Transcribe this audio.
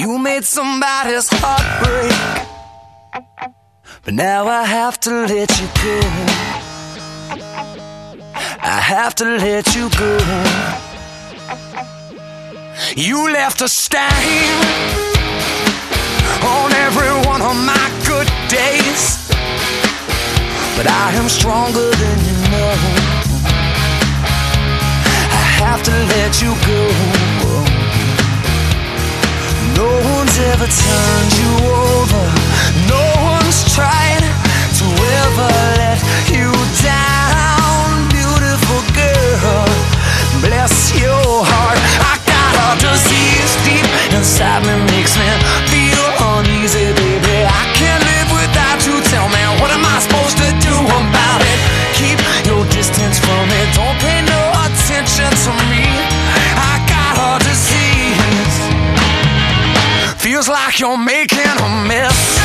You made somebody's heart break. But now I have to let you go. I have to let you go. You left a stain on every one of my good days. But I am stronger than you know. I have to let you go. One's ever Feels like you're making a mess.